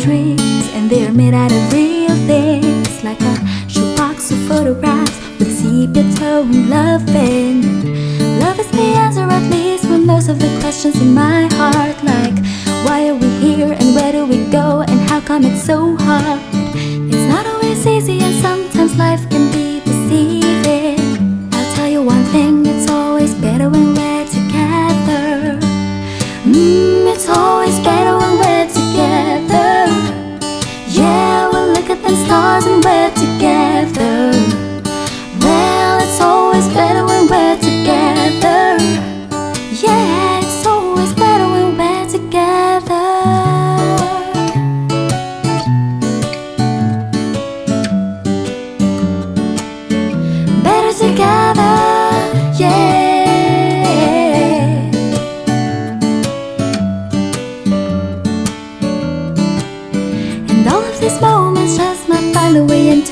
dreams, and they're made out of real things, like a shoebox of photographs with sepia tone and loving. Love is the answer, at least, for most of the questions in my heart, like why are we here and where do we go, and how come it's so hard? It's not always easy, and sometimes life can be deceiving. I'll tell you one thing, it's always better when we're stars we're together.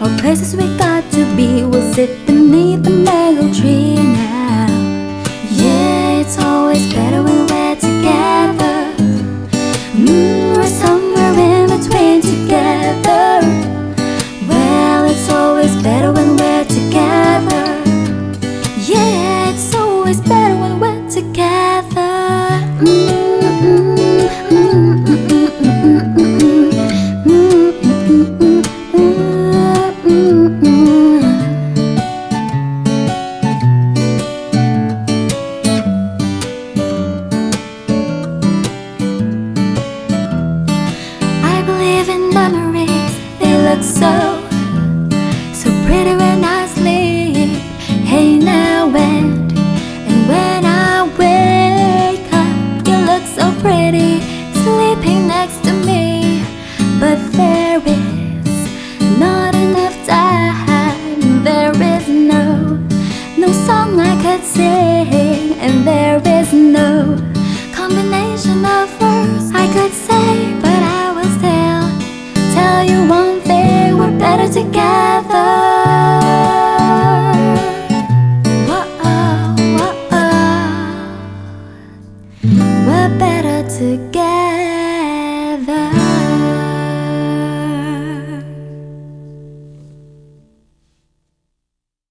or places we got to be. We'll sit beneath the mango tree now. Yeah, it's always better when we're together. Mm, we're somewhere in between together. Well, it's always better when we're together. Yeah, it's always better when we're together. Mm, In memories, they look so, so pretty when I sleep. Hey, now and, and when I wake up, you look so pretty, sleeping next to me. But there is not enough time, there is no, no song I could sing,